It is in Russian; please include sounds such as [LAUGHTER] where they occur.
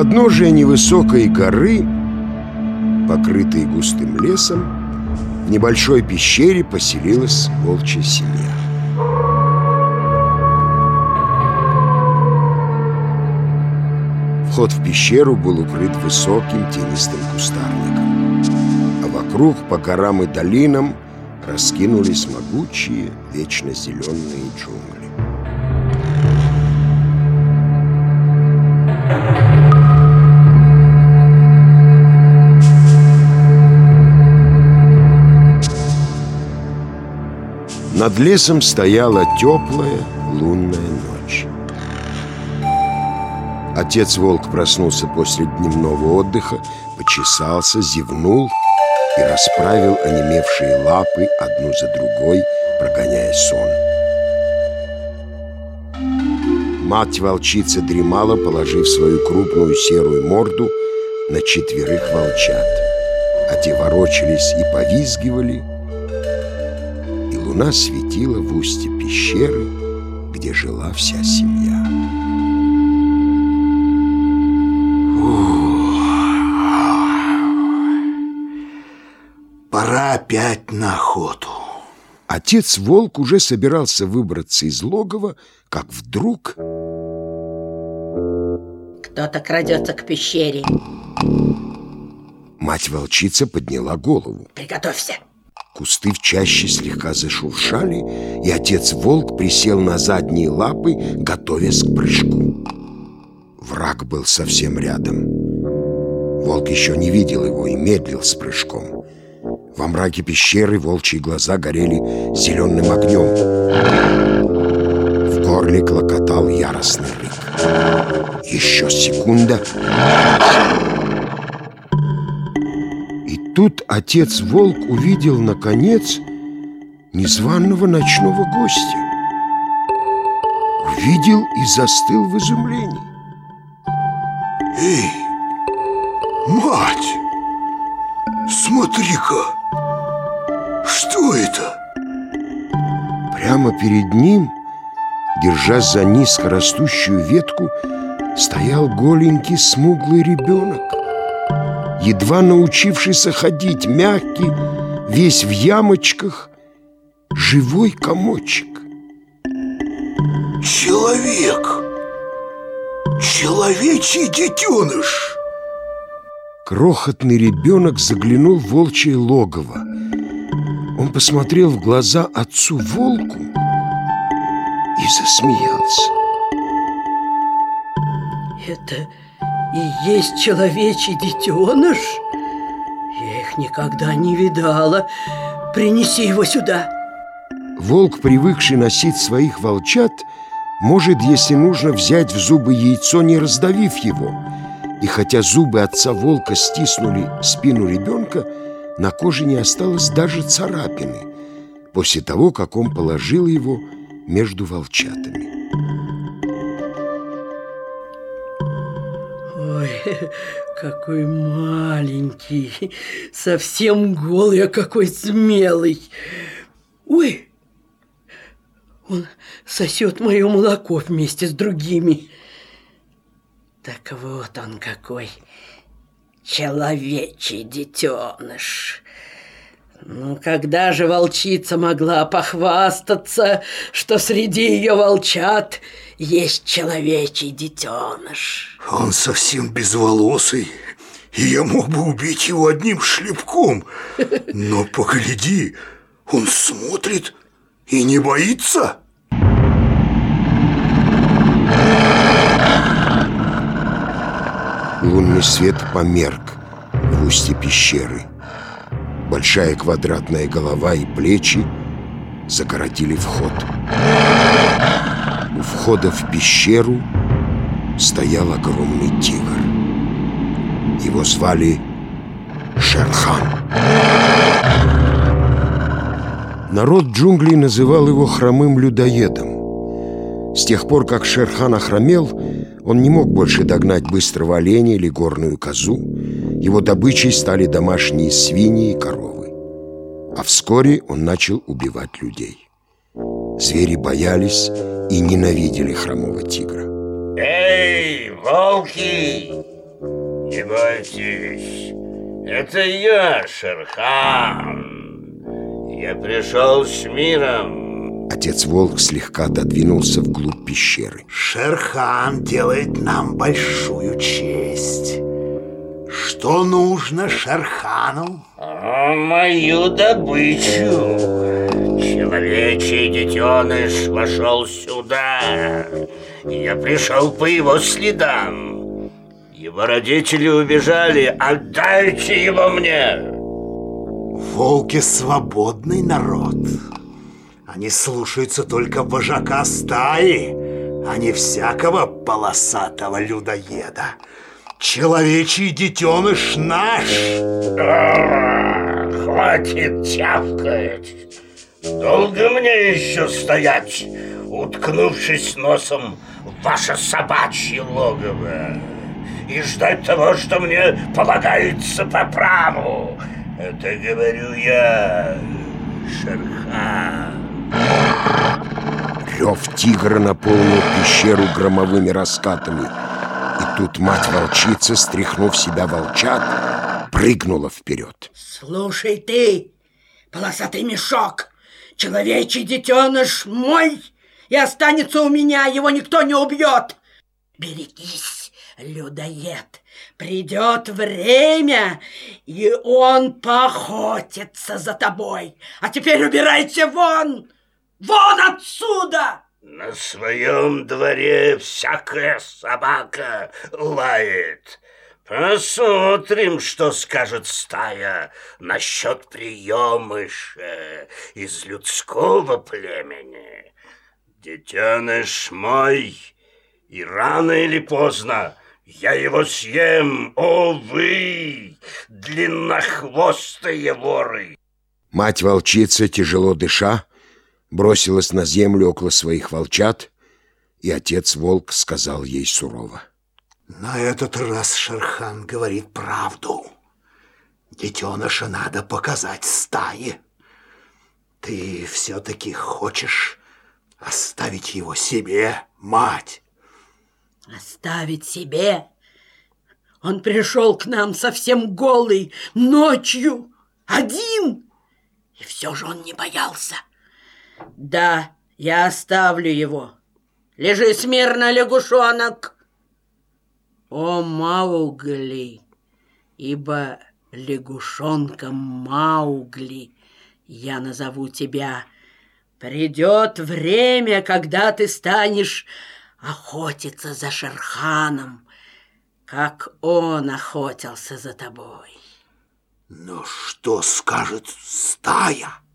Подножия невысокой горы, покрытой густым лесом, в небольшой пещере поселилась волчья семья. Вход в пещеру был укрыт высоким тенистым кустарником, а вокруг по горам и долинам раскинулись могучие, вечно зеленые джунгли. Над лесом стояла теплая лунная ночь. Отец-волк проснулся после дневного отдыха, почесался, зевнул и расправил онемевшие лапы одну за другой, прогоняя сон. Мать-волчица дремала, положив свою крупную серую морду на четверых волчат, а те ворочались и повизгивали, луна светила в устье пещеры, где жила вся семья. Пора опять на охоту. Отец-волк уже собирался выбраться из логова, как вдруг... Кто-то крадется к пещере. Мать-волчица подняла голову. Приготовься. Кусты в чаще слегка зашуршали, и отец-волк присел на задние лапы, готовясь к прыжку. Враг был совсем рядом. Волк еще не видел его и медлил с прыжком. Во мраке пещеры волчьи глаза горели зеленым огнем. В горле клокотал яростный рык. Еще секунда. Тут отец-волк увидел, наконец, незваного ночного гостя. Увидел и застыл в изумлении. Эй, мать! Смотри-ка! Что это? Прямо перед ним, держась за низко растущую ветку, стоял голенький смуглый ребенок, едва научившийся ходить, мягкий, весь в ямочках, живой комочек. Человек! Человечий детеныш! Крохотный ребенок заглянул в волчье логово. Он посмотрел в глаза отцу-волку и засмеялся. Это и есть человечий детеныш? Я их никогда не видала. Принеси его сюда. Волк, привыкший носить своих волчат, может, если нужно, взять в зубы яйцо, не раздавив его. И хотя зубы отца волка стиснули спину ребенка, на коже не осталось даже царапины после того, как он положил его между волчатами. [LAUGHS] какой маленький, совсем голый, а какой смелый. Ой, он сосет мое молоко вместе с другими. Так вот он какой человечий детеныш. Ну, когда же волчица могла похвастаться, что среди ее волчат есть человечий детеныш? Он совсем безволосый, и я мог бы убить его одним шлепком. Но погляди, он смотрит и не боится. Лунный свет померк в устье пещеры. Большая квадратная голова и плечи загородили вход. У входа в пещеру стоял огромный тигр. Его звали Шерхан. Народ джунглей называл его хромым людоедом. С тех пор, как Шерхан охромел, он не мог больше догнать быстрого оленя или горную козу. Его добычей стали домашние свиньи и коровы. А вскоре он начал убивать людей. Звери боялись и ненавидели хромого тигра. Эй, волки! Не бойтесь, это я, Шерхан. Я пришел с миром. Отец Волк слегка отодвинулся вглубь пещеры. Шерхан делает нам большую честь. Что нужно Шерхану? А мою добычу. Человечий детеныш вошел сюда. Я пришел по его следам. Его родители убежали. Отдайте его мне. Волки свободный народ. Они слушаются только вожака стаи, а не всякого полосатого людоеда. Человечий детеныш наш. А, хватит тявкать. Долго мне еще стоять, уткнувшись носом в ваше собачье логово? и ждать того, что мне полагается по праву. Это говорю я, Шерхан. Рев тигра наполнил пещеру громовыми раскатами. И тут мать-волчица, стряхнув себя волчат, прыгнула вперед. Слушай ты, полосатый мешок, человечий детеныш мой, и останется у меня, его никто не убьет. Берегись людоед. Придет время, и он поохотится за тобой. А теперь убирайте вон! Вон отсюда! На своем дворе всякая собака лает. Посмотрим, что скажет стая насчет приемыша из людского племени. Детеныш мой, и рано или поздно я его съем, о вы, длиннохвостые воры! Мать-волчица, тяжело дыша, бросилась на землю около своих волчат, и отец-волк сказал ей сурово. На этот раз Шерхан говорит правду. Детеныша надо показать стае. Ты все-таки хочешь оставить его себе, мать? Оставить себе? Он пришел к нам совсем голый, ночью, один. И все же он не боялся. Да, я оставлю его. Лежи смирно, лягушонок. О, Маугли, ибо лягушонком Маугли я назову тебя. Придет время, когда ты станешь охотиться за Шерханом, как он охотился за тобой. Но что скажет стая?